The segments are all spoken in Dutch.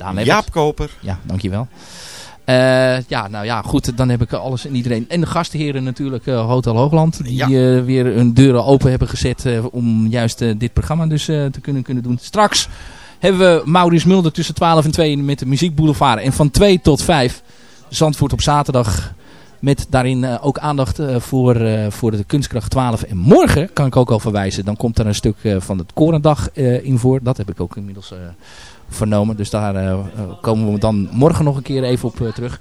Daan Jaap Koper. Ja, dankjewel. Uh, ja, nou ja, goed. Dan heb ik alles en iedereen. En de gastheren natuurlijk, uh, Hotel Hoogland. Die ja. weer hun deuren open hebben gezet om juist dit programma dus te kunnen, kunnen doen. Straks hebben we Maurice Mulder tussen 12 en 2 met de Muziek Boulevard. En van 2 tot 5 Zandvoort op zaterdag. Met daarin ook aandacht voor, voor de Kunstkracht 12. En morgen kan ik ook al verwijzen. Dan komt er een stuk van het Korendag in voor. Dat heb ik ook inmiddels vernomen. Dus daar komen we dan morgen nog een keer even op terug.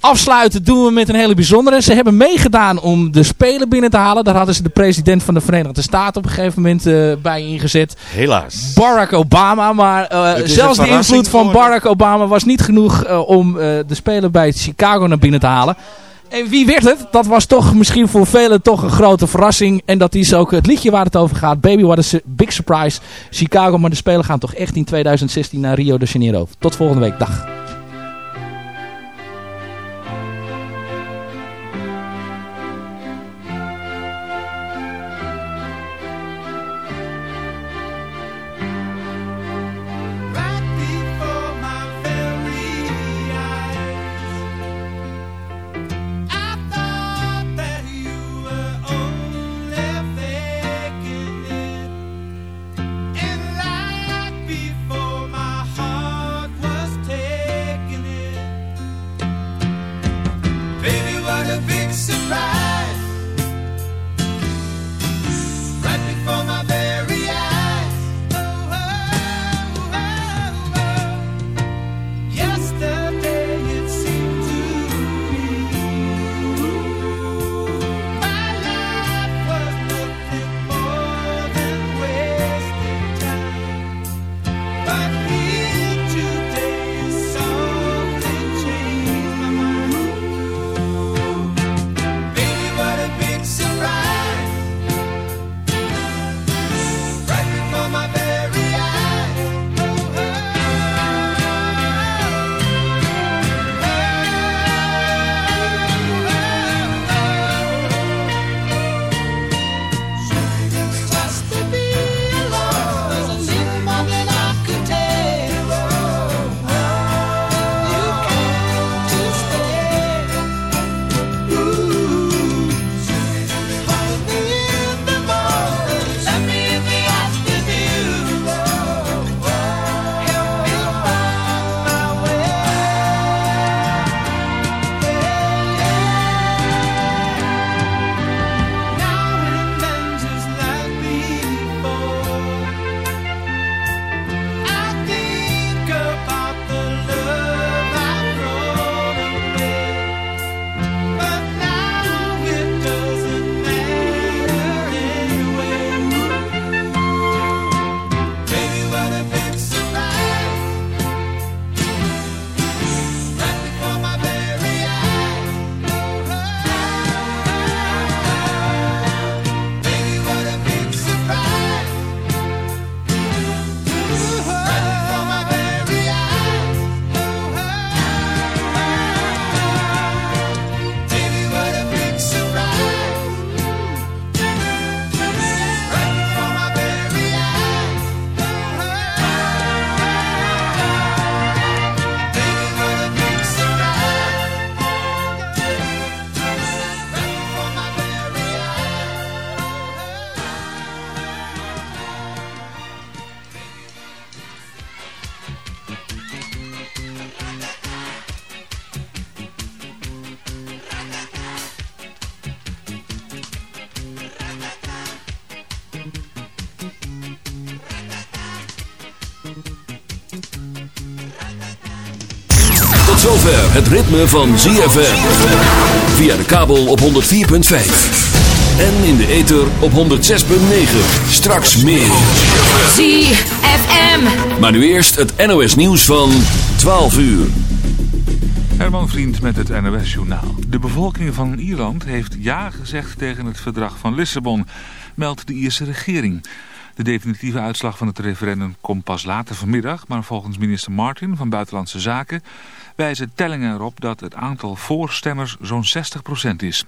Afsluiten doen we met een hele bijzondere. Ze hebben meegedaan om de Spelen binnen te halen. Daar hadden ze de president van de Verenigde Staten op een gegeven moment bij ingezet. Helaas. Barack Obama. Maar zelfs de invloed van Barack Obama was niet genoeg om de Spelen bij Chicago naar binnen te halen. En wie werd het? Dat was toch misschien voor velen toch een grote verrassing. En dat is ook het liedje waar het over gaat. Baby, what a big surprise. Chicago, maar de Spelen gaan toch echt in 2016 naar Rio de Janeiro. Tot volgende week. Dag. Het ritme van ZFM. Via de kabel op 104.5. En in de ether op 106.9. Straks meer. ZFM. Maar nu eerst het NOS nieuws van 12 uur. Herman Vriend met het NOS Journaal. De bevolking van Ierland heeft ja gezegd tegen het verdrag van Lissabon, meldt de Ierse regering. De definitieve uitslag van het referendum komt pas later vanmiddag, maar volgens minister Martin van Buitenlandse Zaken wijzen tellingen erop dat het aantal voorstemmers zo'n 60% is.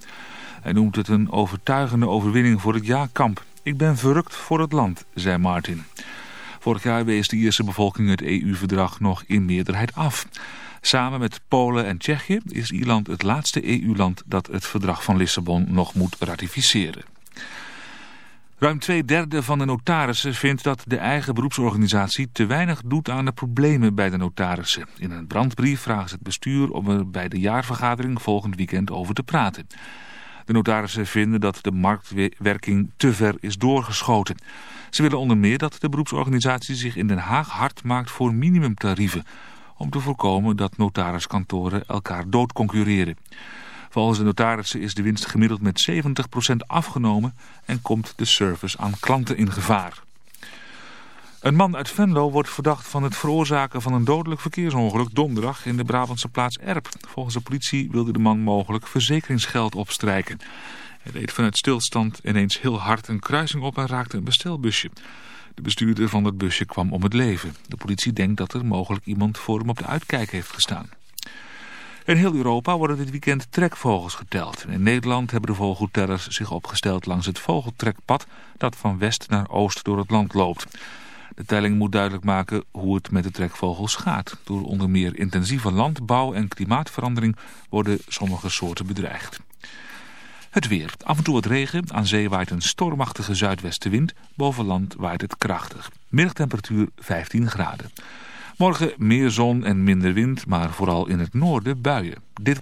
Hij noemt het een overtuigende overwinning voor het ja-kamp. Ik ben verrukt voor het land, zei Martin. Vorig jaar wees de Ierse bevolking het EU-verdrag nog in meerderheid af. Samen met Polen en Tsjechië is Ierland het laatste EU-land dat het verdrag van Lissabon nog moet ratificeren. Ruim twee derde van de notarissen vindt dat de eigen beroepsorganisatie te weinig doet aan de problemen bij de notarissen. In een brandbrief vragen ze het bestuur om er bij de jaarvergadering volgend weekend over te praten. De notarissen vinden dat de marktwerking te ver is doorgeschoten. Ze willen onder meer dat de beroepsorganisatie zich in Den Haag hard maakt voor minimumtarieven. Om te voorkomen dat notariskantoren elkaar doodconcurreren. Volgens de notarissen is de winst gemiddeld met 70% afgenomen en komt de service aan klanten in gevaar. Een man uit Venlo wordt verdacht van het veroorzaken van een dodelijk verkeersongeluk donderdag in de Brabantse plaats Erp. Volgens de politie wilde de man mogelijk verzekeringsgeld opstrijken. Hij reed vanuit stilstand ineens heel hard een kruising op en raakte een bestelbusje. De bestuurder van het busje kwam om het leven. De politie denkt dat er mogelijk iemand voor hem op de uitkijk heeft gestaan. In heel Europa worden dit weekend trekvogels geteld. In Nederland hebben de vogeltellers zich opgesteld langs het vogeltrekpad dat van west naar oost door het land loopt. De telling moet duidelijk maken hoe het met de trekvogels gaat. Door onder meer intensieve landbouw en klimaatverandering worden sommige soorten bedreigd. Het weer. Af en toe wat regen. Aan zee waait een stormachtige zuidwestenwind. Boven land waait het krachtig. Middagtemperatuur 15 graden. Morgen meer zon en minder wind, maar vooral in het noorden buien. Dit...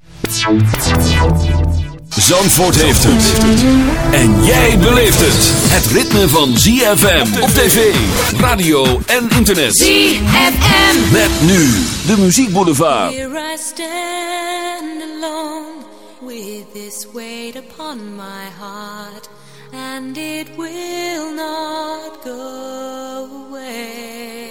Zandvoort heeft het. En jij beleeft het. Het ritme van ZFM op tv, radio en internet. ZFM. Met nu de muziekboulevard. Here I stand alone with this weight upon my heart. And it will not go away.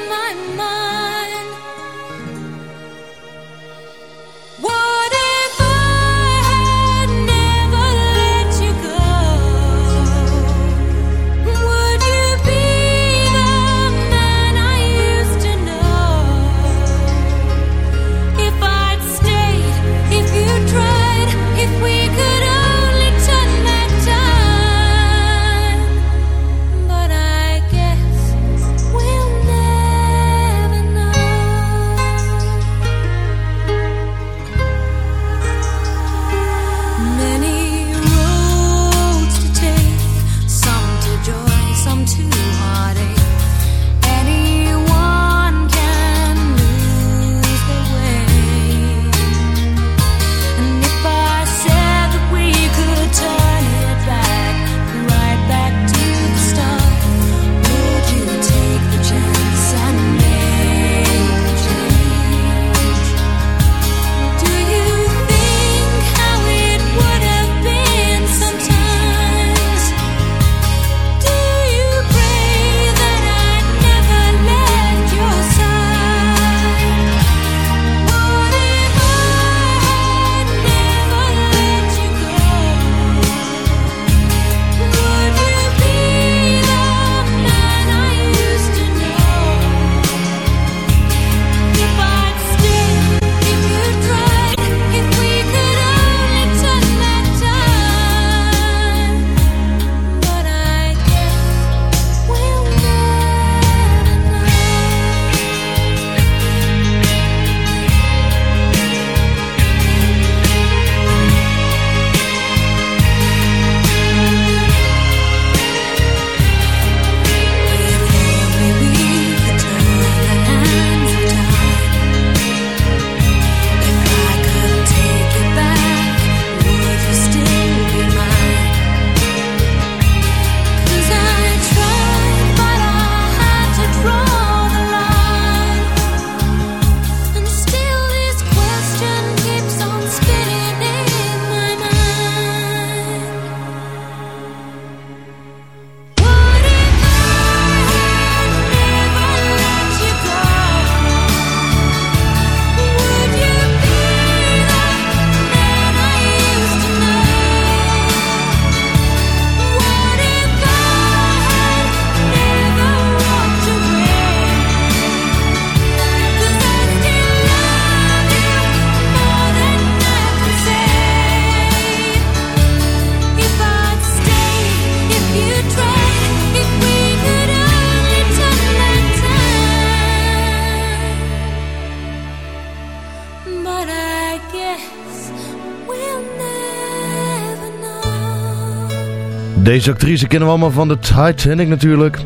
Deze actrice kennen we allemaal van de Titanic natuurlijk.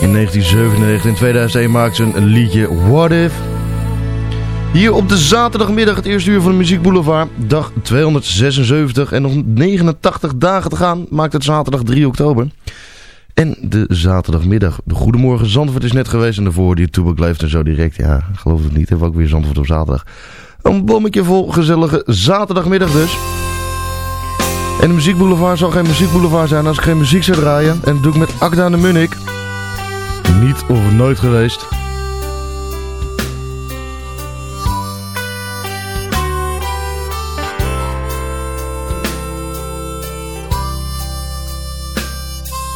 In 1997 en 2001 maakte ze een liedje What If. Hier op de zaterdagmiddag het eerste uur van de Muziek Boulevard. Dag 276 en nog 89 dagen te gaan. Maakt het zaterdag 3 oktober. En de zaterdagmiddag. De Goedemorgen Zandvoort is net geweest. En daarvoor die Toebak leeft en zo direct. Ja, geloof het niet. Hebben we ook weer Zandvoort op zaterdag. Een bommetje vol gezellige zaterdagmiddag dus. En de muziekboulevard zal geen muziekboulevard zijn als ik geen muziek zou draaien. En dat doe ik met Akda de Munnik. Niet of nooit geweest.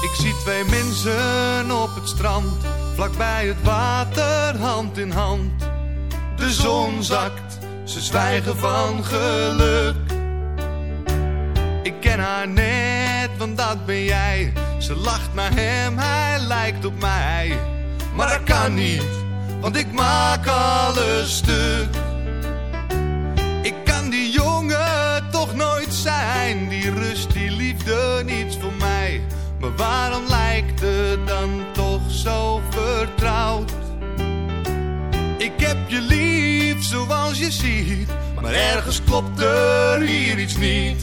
Ik zie twee mensen op het strand, vlakbij het water, hand in hand. De zon zakt, ze zwijgen van geluk. Ik ken haar net, want dat ben jij. Ze lacht naar hem, hij lijkt op mij. Maar dat kan niet, want ik maak alles stuk. Ik kan die jongen toch nooit zijn. Die rust, die liefde, niets voor mij. Maar waarom lijkt het dan toch zo vertrouwd? Ik heb je lief zoals je ziet. Maar ergens klopt er hier iets niet.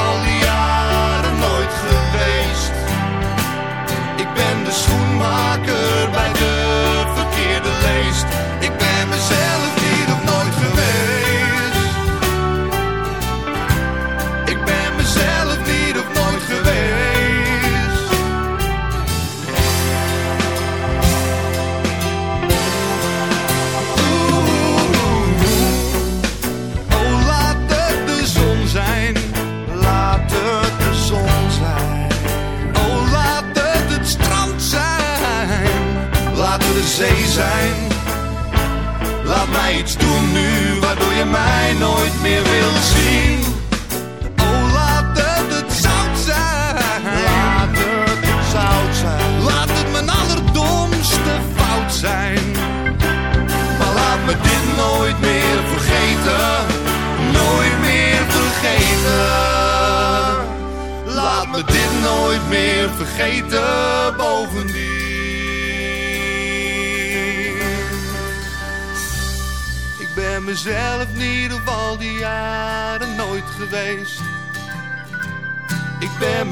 ben de schoenmaker bij de verkeerde leest.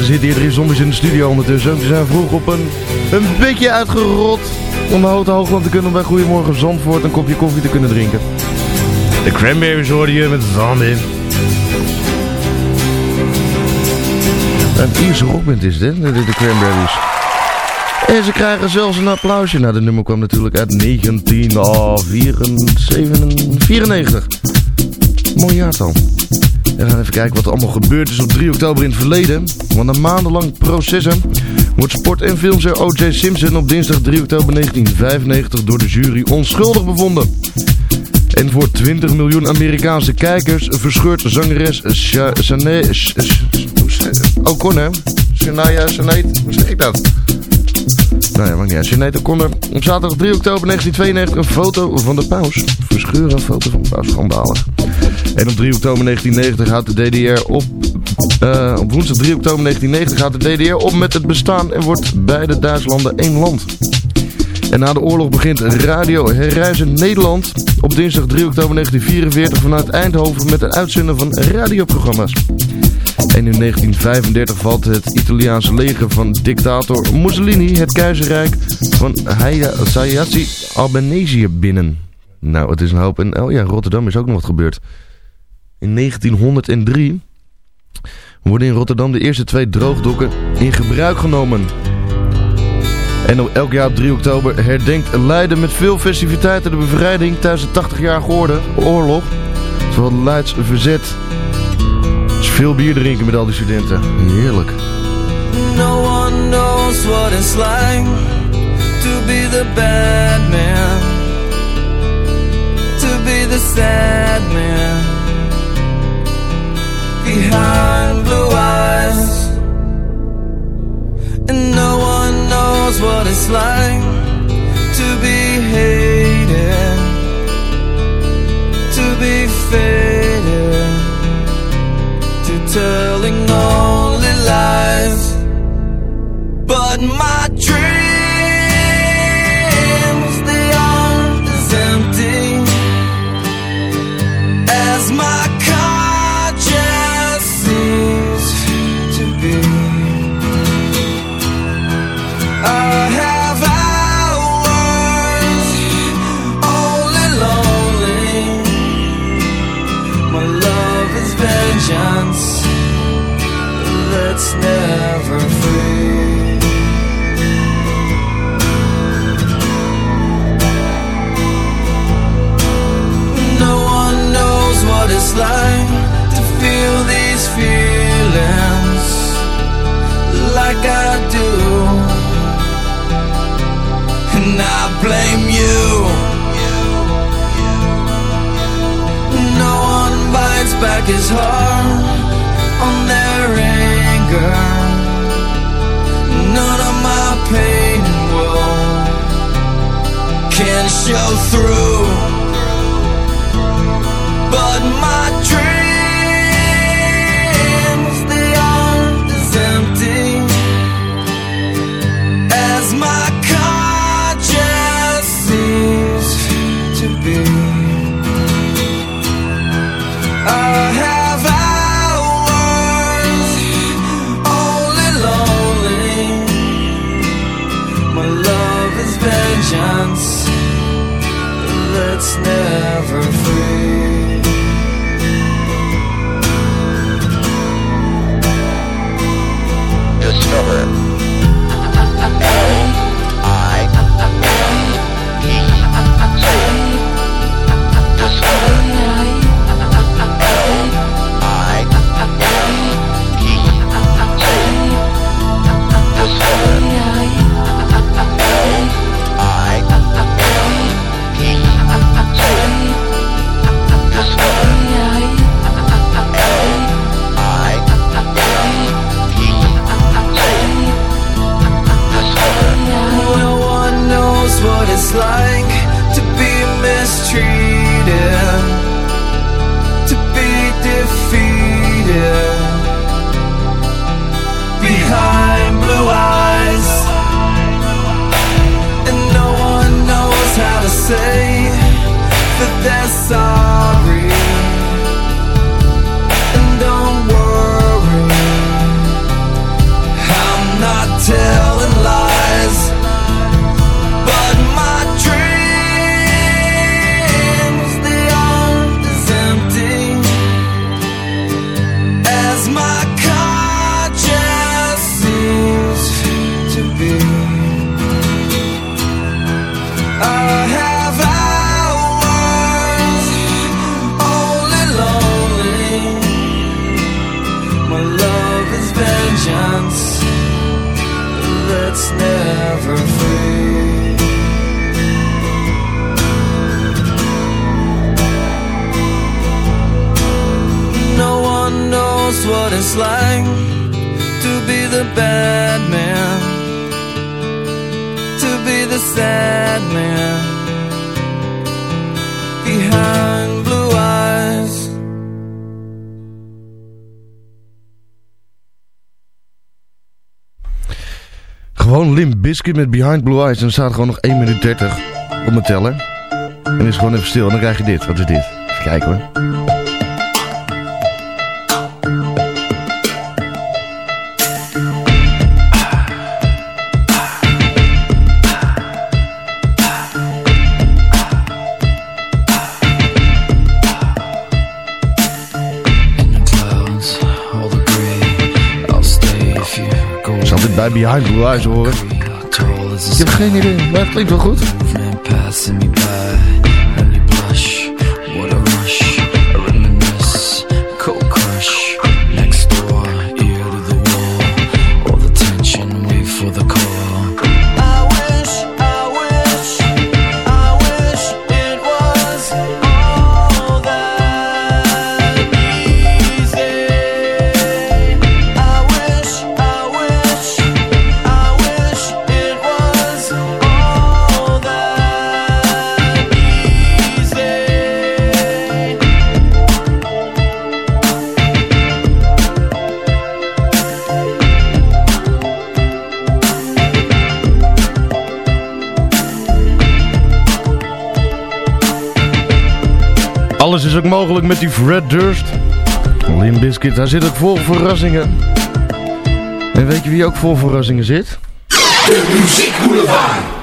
er zitten hier drie zombies in de studio ondertussen. Die zijn vroeg op een, een beetje uitgerot om de Houte Hoogland te kunnen bij Goedemorgen Zandvoort een kopje koffie te kunnen drinken. De Cranberries hoorde je met Zombie. Een Ierse rockband is dit, de, de Cranberries. En ze krijgen zelfs een applausje. Nou, de nummer kwam natuurlijk uit 1994. Mooi jaartal. We gaan even kijken wat er allemaal gebeurd is op 3 oktober in het verleden. Want na maandenlang processen wordt sport- en filmster O.J. Simpson op dinsdag 3 oktober 1995 door de jury onschuldig bevonden. En voor 20 miljoen Amerikaanse kijkers verscheurt zangeres Shanae... O'Connor. Shania Sinead. Hoe zeg ik dat? Nou ja, maakt niet uit. Sinead O'Connor. Op zaterdag 3 oktober 1992 een foto van de paus. Verscheuren een foto van de paus. Schandalig. En op 3 oktober 1990 houdt de DDR op... Uh, op woensdag 3 oktober 1990 gaat de DDR op met het bestaan en wordt beide Duitslanden één land. En na de oorlog begint Radio Herreizen Nederland op dinsdag 3 oktober 1944 vanuit Eindhoven met het uitzenden van radioprogramma's. En in 1935 valt het Italiaanse leger van dictator Mussolini het keizerrijk van Haia Sayassi Albanese binnen. Nou, het is een hoop. En oh ja, Rotterdam is ook nog wat gebeurd. In 1903 worden in Rotterdam de eerste twee droogdokken in gebruik genomen. En op elk jaar op 3 oktober herdenkt Leiden met veel festiviteiten de bevrijding tijdens de 80-jarige oorlog. Zowel Leids verzet. Dus veel bier drinken met al die studenten. Heerlijk. No one knows what it's like to be the bad man. To be the sad back his heart on their anger. None of my pain will can show through. But my it's to be the bad man, to be the sad man behind blue eyes. Gewoon Limp Bizkit met Behind Blue Eyes. En er staat gewoon nog 1 minuut 30 op mijn teller. En is gewoon even stil. En dan krijg je dit. Wat is dit? Even kijken hoor. Bij Behind Blue Eyes horen? Ik heb geen idee, maar het klinkt wel goed. Alles is ook mogelijk met die Fred Durst. Limp Bizkit, hij zit ook vol verrassingen. En weet je wie ook vol verrassingen zit? De Muziek Boulevard.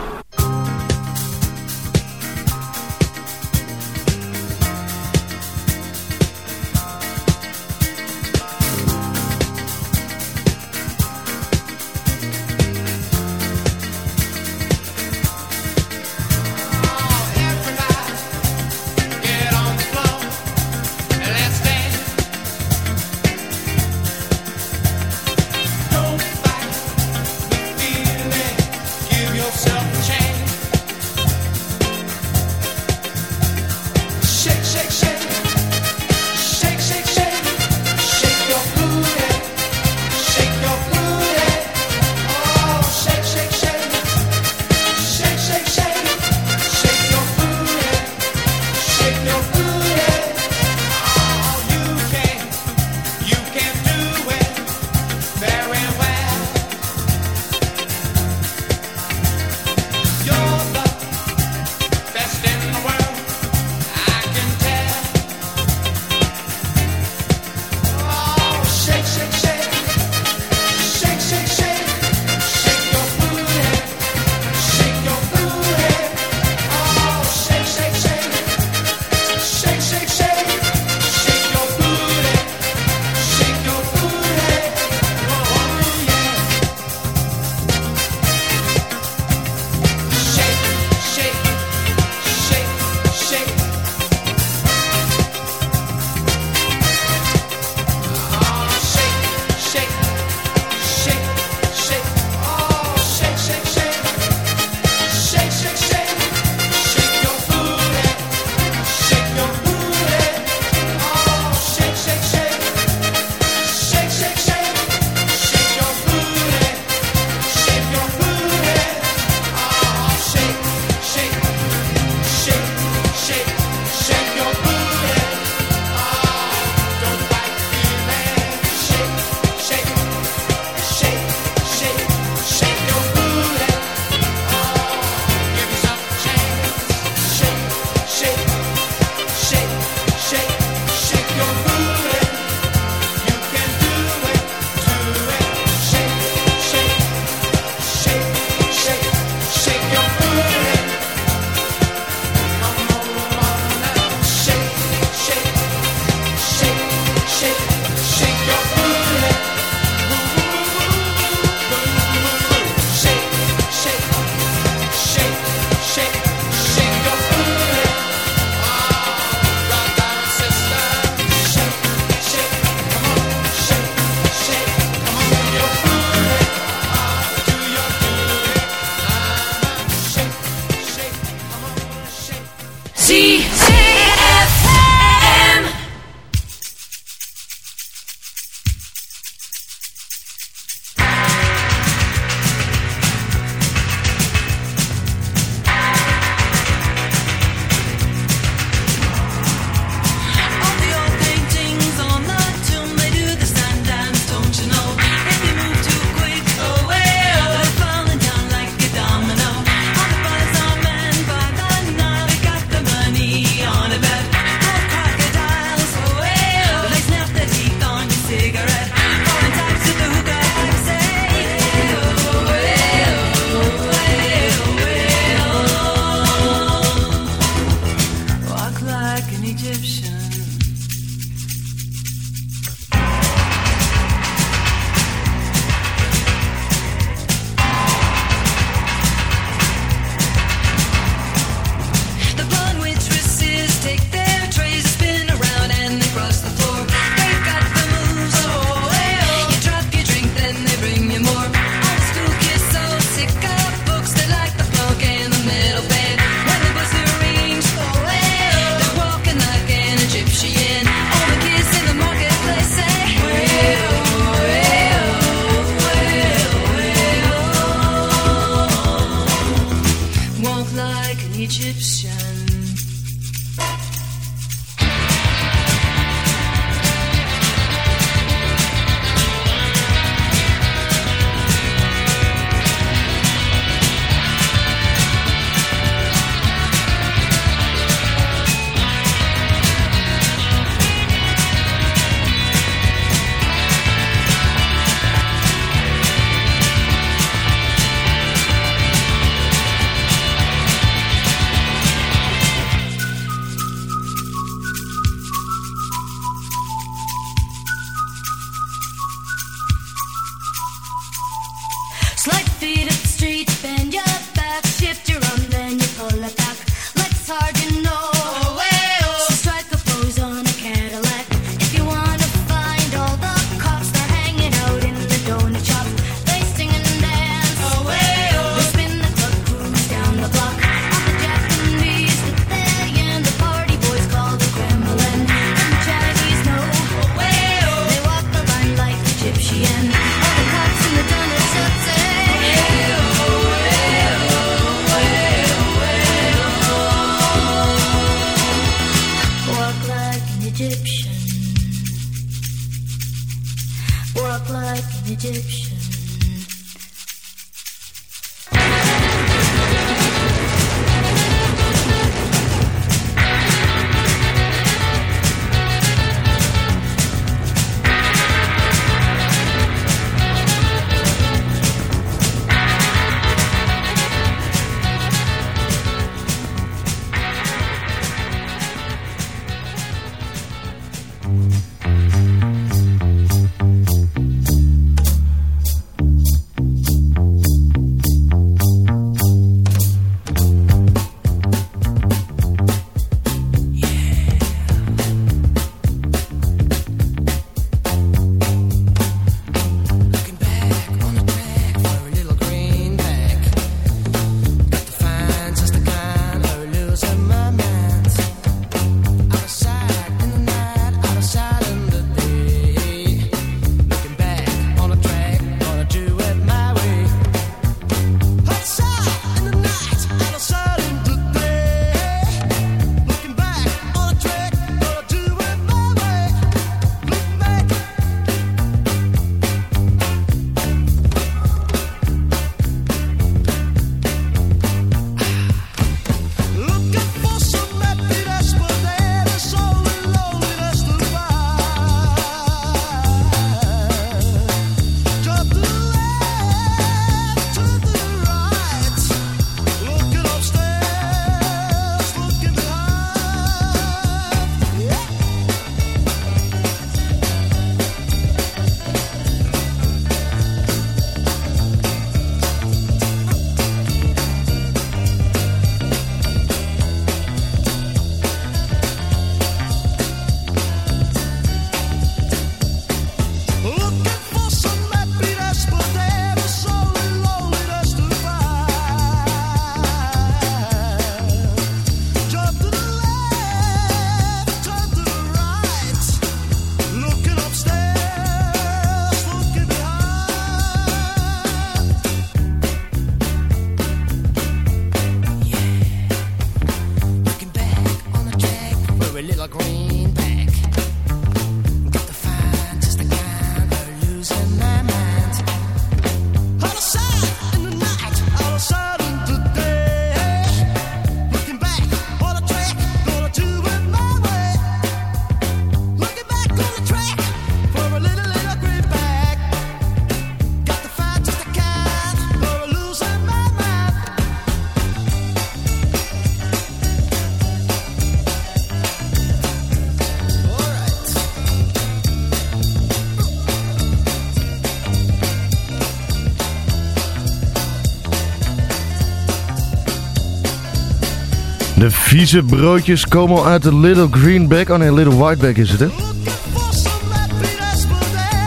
Vieze broodjes komen uit de Little Greenback. Oh nee, Little Whiteback is het, hè?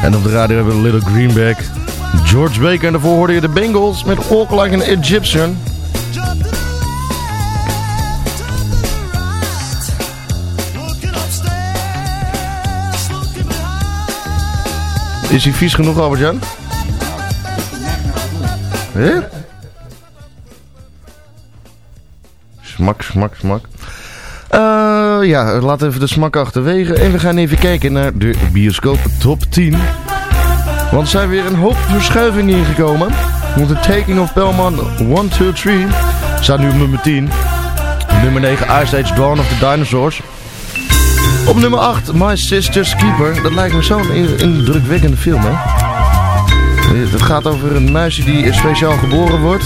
En op de radio hebben we Little Greenback. George Baker en daarvoor hoorde je de Bengals met Walk Like an Egyptian. Is hij vies genoeg, Albert-Jan? Hè? Smak, smak, smak. Uh, ja, laten even de smak achterwege. En we gaan even kijken naar de bioscoop top 10. Want er zijn weer een hoop verschuivingen ingekomen. Want de Taking of Pelman 1, 2, 3 staat nu op nummer 10. nummer 9 Ice Age Dawn of the Dinosaurs. Op nummer 8 My Sister's Keeper. Dat lijkt me zo'n indrukwekkende film, hè? Het gaat over een meisje die speciaal geboren wordt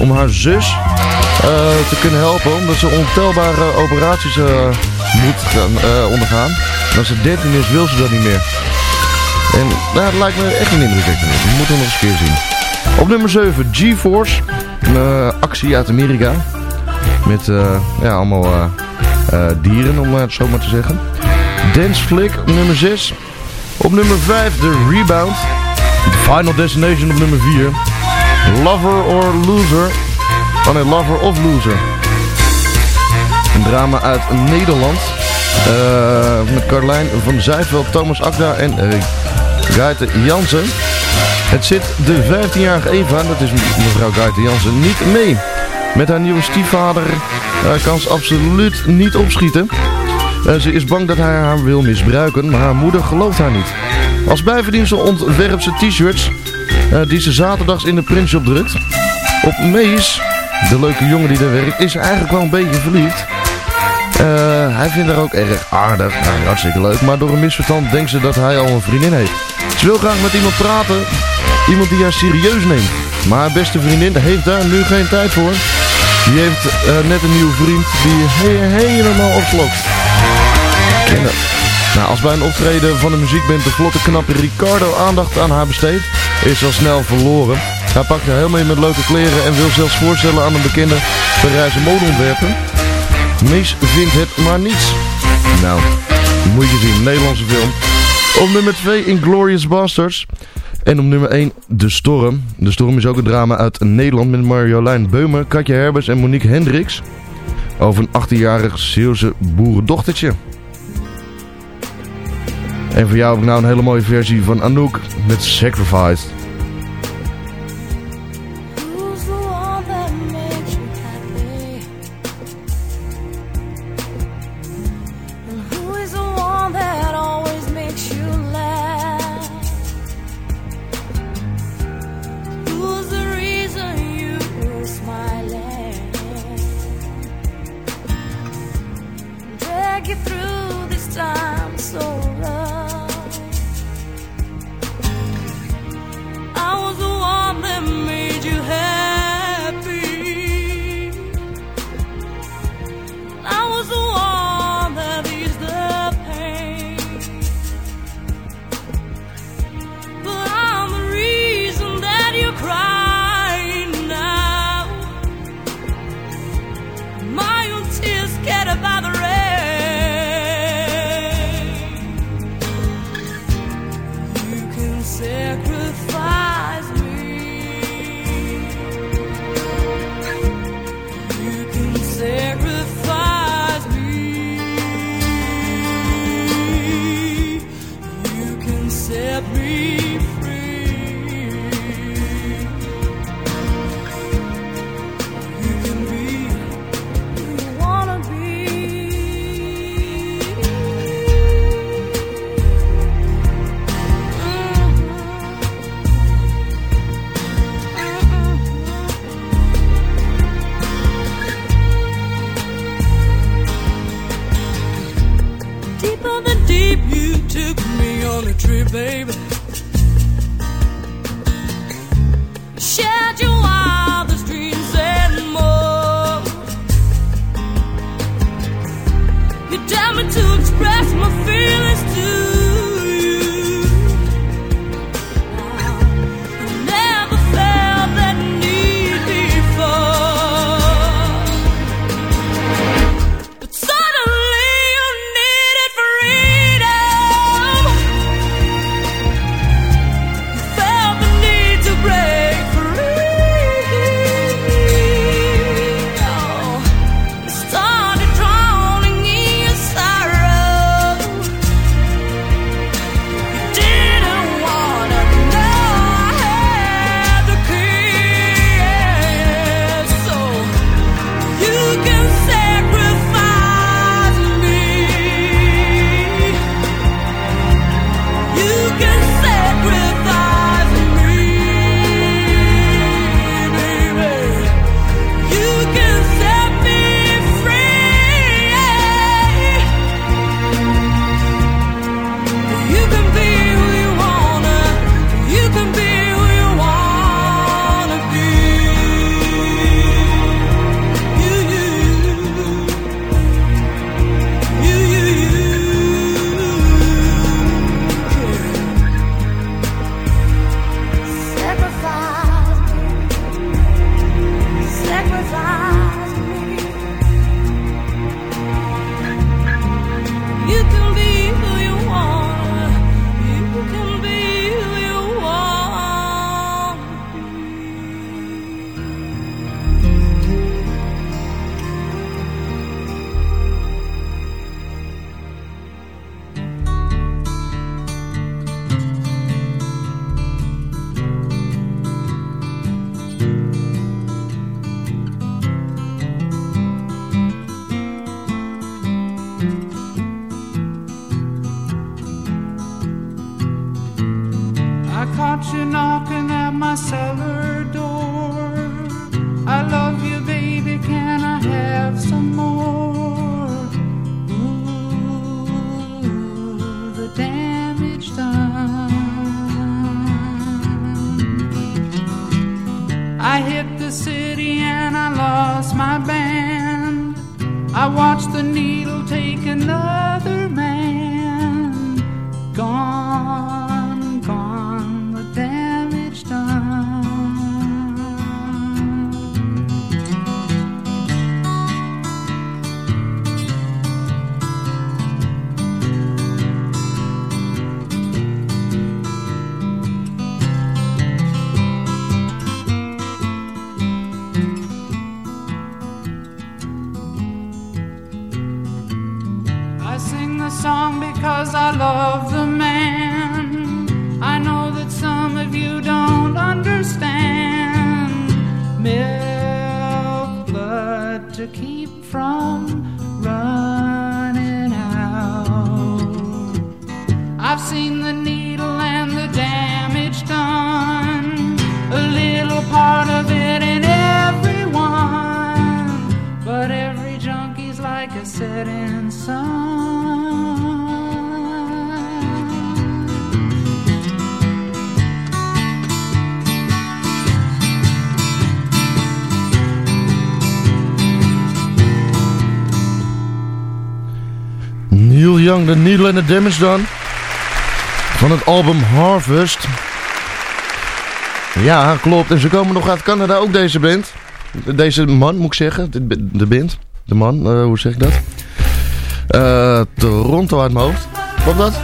om haar zus te kunnen helpen. Omdat ze ontelbare operaties uh, moet uh, ondergaan. En als ze 13 is, wil ze dat niet meer. En nou, dat lijkt me echt een indrukwekkend. We moeten nog eens een keer zien. Op nummer 7, G-Force. Een actie uit Amerika. Met ja, allemaal dieren, om het zo maar te zeggen. Dance Flick op nummer 6. Op nummer 5, The Rebound. Final Destination op nummer 4. Lover or Loser. Oh nee, Lover of Loser. Een drama uit Nederland. Uh, met Carlijn van Zijveld, Thomas Akda en uh, Jansen. Het zit de 15-jarige Eva, dat is mevrouw Gaite Jansen, niet mee. Met haar nieuwe stiefvader uh, kan ze absoluut niet opschieten. Eh, ze is bang dat hij haar wil misbruiken, maar haar moeder gelooft haar niet. Als bijverdienste ontwerpt ze t-shirts die ze zaterdags in de printshop drukt. Op Mees, de leuke jongen die daar werkt, is eigenlijk wel een beetje verliefd. Uh, hij vindt haar ook erg aardig, nou, hartstikke leuk, maar door een misverstand denkt ze dat hij al een vriendin heeft. Ze wil graag met iemand praten, iemand die haar serieus neemt. Maar haar beste vriendin heeft daar nu geen tijd voor. Die heeft uh, net een nieuwe vriend die he helemaal opslokt. Kennen. Nou, als bij een optreden van de muziekband de vlotte knappe Ricardo aandacht aan haar besteedt, is al snel verloren. Hij pakt haar helemaal in met leuke kleren en wil zelfs voorstellen aan een bekende Parijse modeontwerper. Mees vindt het maar niets. Nou, moet je zien, Nederlandse film. Op nummer 2 Inglorious Bastards. En op nummer 1 De Storm. De Storm is ook een drama uit Nederland met Marjolein Beumer, Katja Herbers en Monique Hendricks. Over een 18-jarig Zeeuwse boerendochtertje. En voor jou heb ik nou een hele mooie versie van Anouk met Sacrifice. I sing the song because I love the man. I know that some of you don't understand. Milk blood to keep from Young, The Needle and the Damage Done. Van het album Harvest. Ja, klopt. En ze komen nog uit Canada, ook deze band. Deze man, moet ik zeggen. De, de band. De man, eh, hoe zeg ik dat? Eh, Toronto uit mijn hoofd. Klopt dat?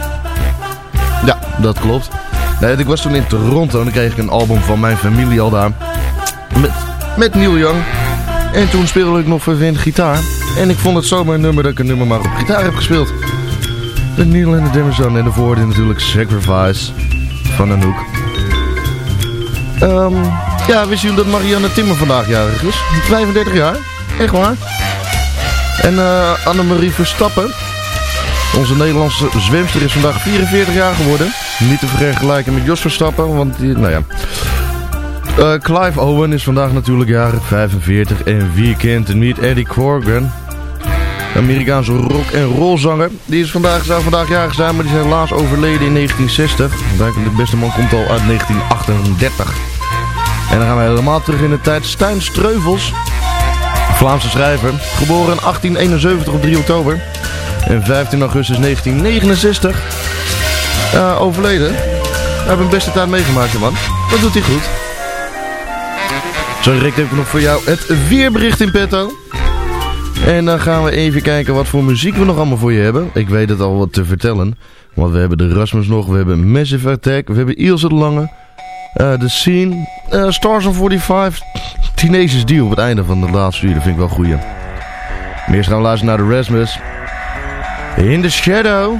Ja, dat klopt. Nee, ik was toen in Toronto en dan kreeg ik een album van mijn familie al daar. Met, met Neil Young. En toen speelde ik nog verwend gitaar. En ik vond het zomaar een nummer dat ik een nummer maar op gitaar heb gespeeld. De Neil en de Dimmerson en de woorden natuurlijk Sacrifice van Anouk. Ehm ja, wisten jullie dat Marianne Timmer vandaag jarig is? 35 jaar, echt waar. En uh, Annemarie Verstappen, onze Nederlandse zwemster, is vandaag 44 jaar geworden. Niet te vergelijken met Jos Verstappen, want die, nou ja... Uh, Clive Owen is vandaag natuurlijk jarig 45 en wie kent niet? Eddie Corgan. Amerikaanse rock- en rollzanger. Die is vandaag, zou vandaag jarig zijn, maar die is helaas overleden in 1960. De beste man komt al uit 1938. En dan gaan we helemaal terug in de tijd. Stijn Streuvels, Vlaamse schrijver. Geboren in 1871 op 3 oktober. En 15 augustus 1969. Uh, overleden. We hebben een beste tijd meegemaakt, man. Dat doet hij goed. Zo direct heb ik nog voor jou het weerbericht in petto. En dan gaan we even kijken wat voor muziek we nog allemaal voor je hebben. Ik weet het al wat te vertellen. Want we hebben de Rasmus nog, we hebben Massive Attack, we hebben Ilse de Lange, uh, The Scene, uh, Stars on 45, Teenagers Deal op het einde van de laatste uur. Dat vind ik wel goeie. Meer gaan we luisteren naar de Rasmus. In the Shadow.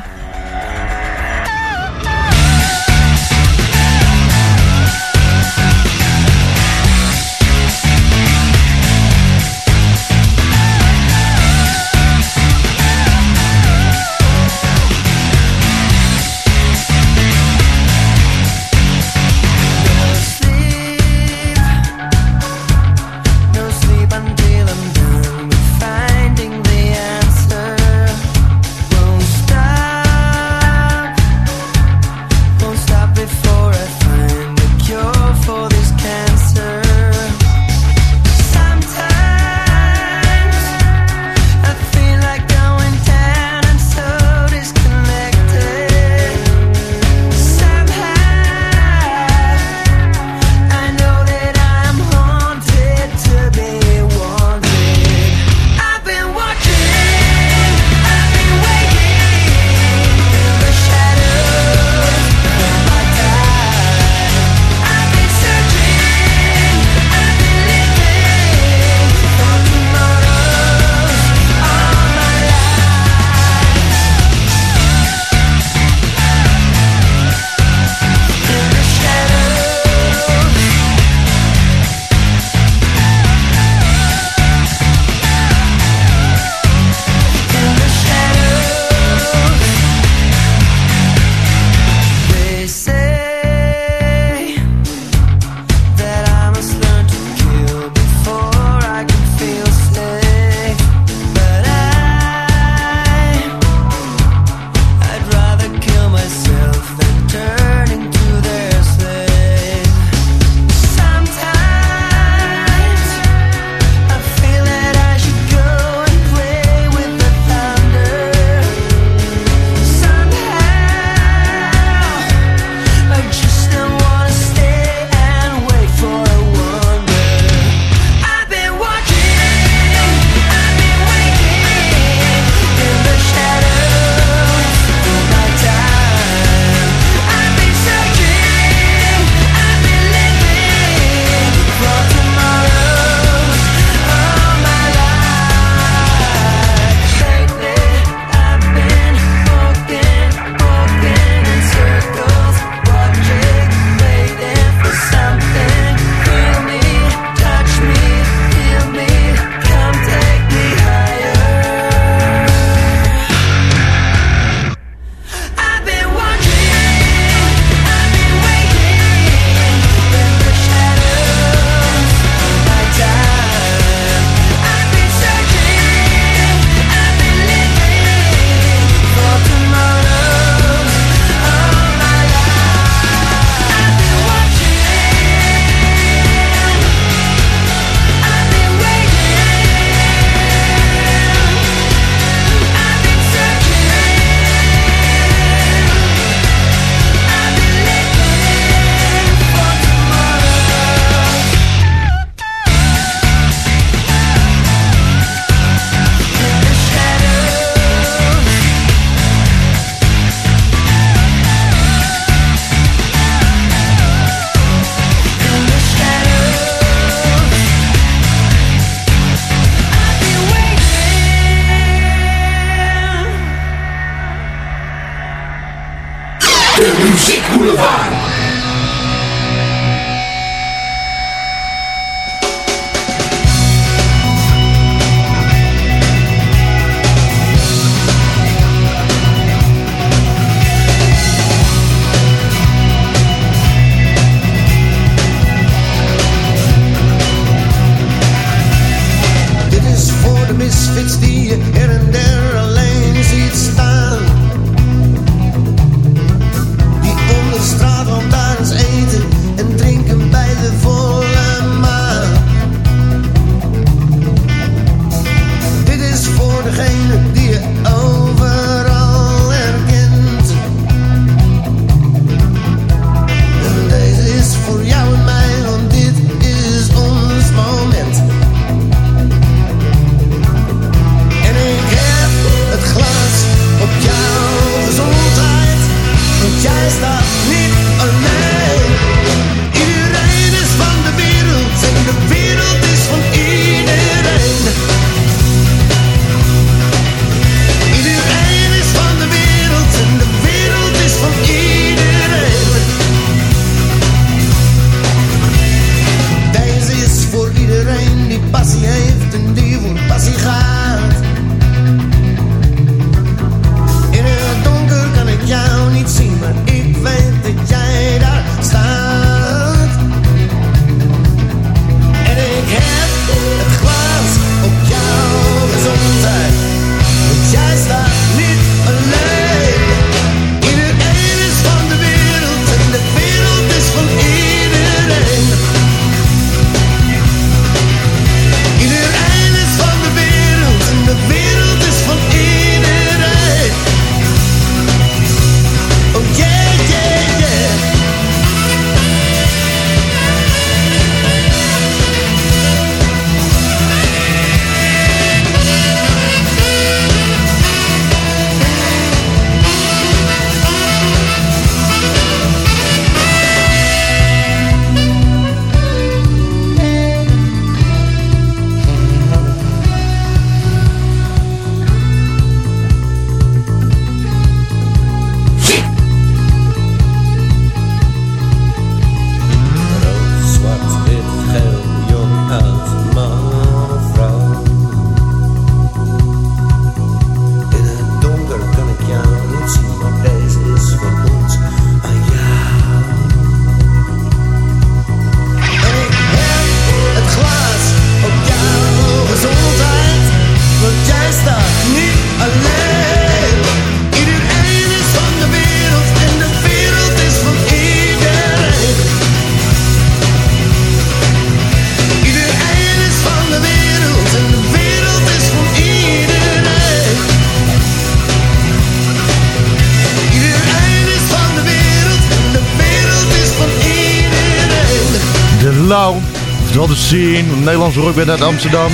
De scene, een Nederlandse rockband uit Amsterdam.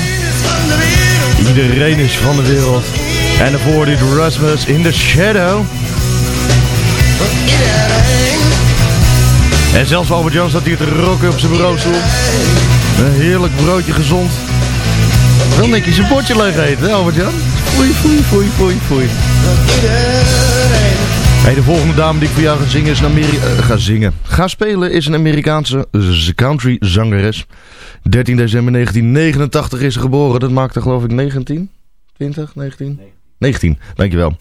Iedereen is van de wereld. En daarvoor dit Rasmus in the Shadow. En zelfs Albert Jan staat hier te roken op zijn bureaustoel. Een heerlijk broodje gezond. Wel je zijn bordje leeg eten, Albert Jan? Foei, foei, foei, foei, foei. De volgende dame die ik voor jou ga zingen is een ga zingen. Ga spelen is een Amerikaanse country zangeres. 13 december 1989 is ze geboren. Dat maakte geloof ik 19? 20? 19? 19, dankjewel.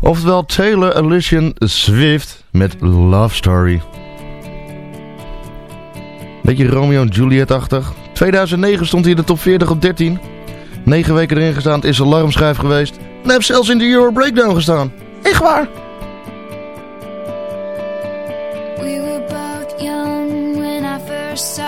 Oftewel Taylor Elysian Swift met Love Story. Beetje Romeo en Juliet-achtig. 2009 stond hij in de top 40 op 13. 9 weken erin gestaan, is alarmschrijf geweest. En heeft zelfs in de Euro Breakdown gestaan. Echt waar? We were both young when I first saw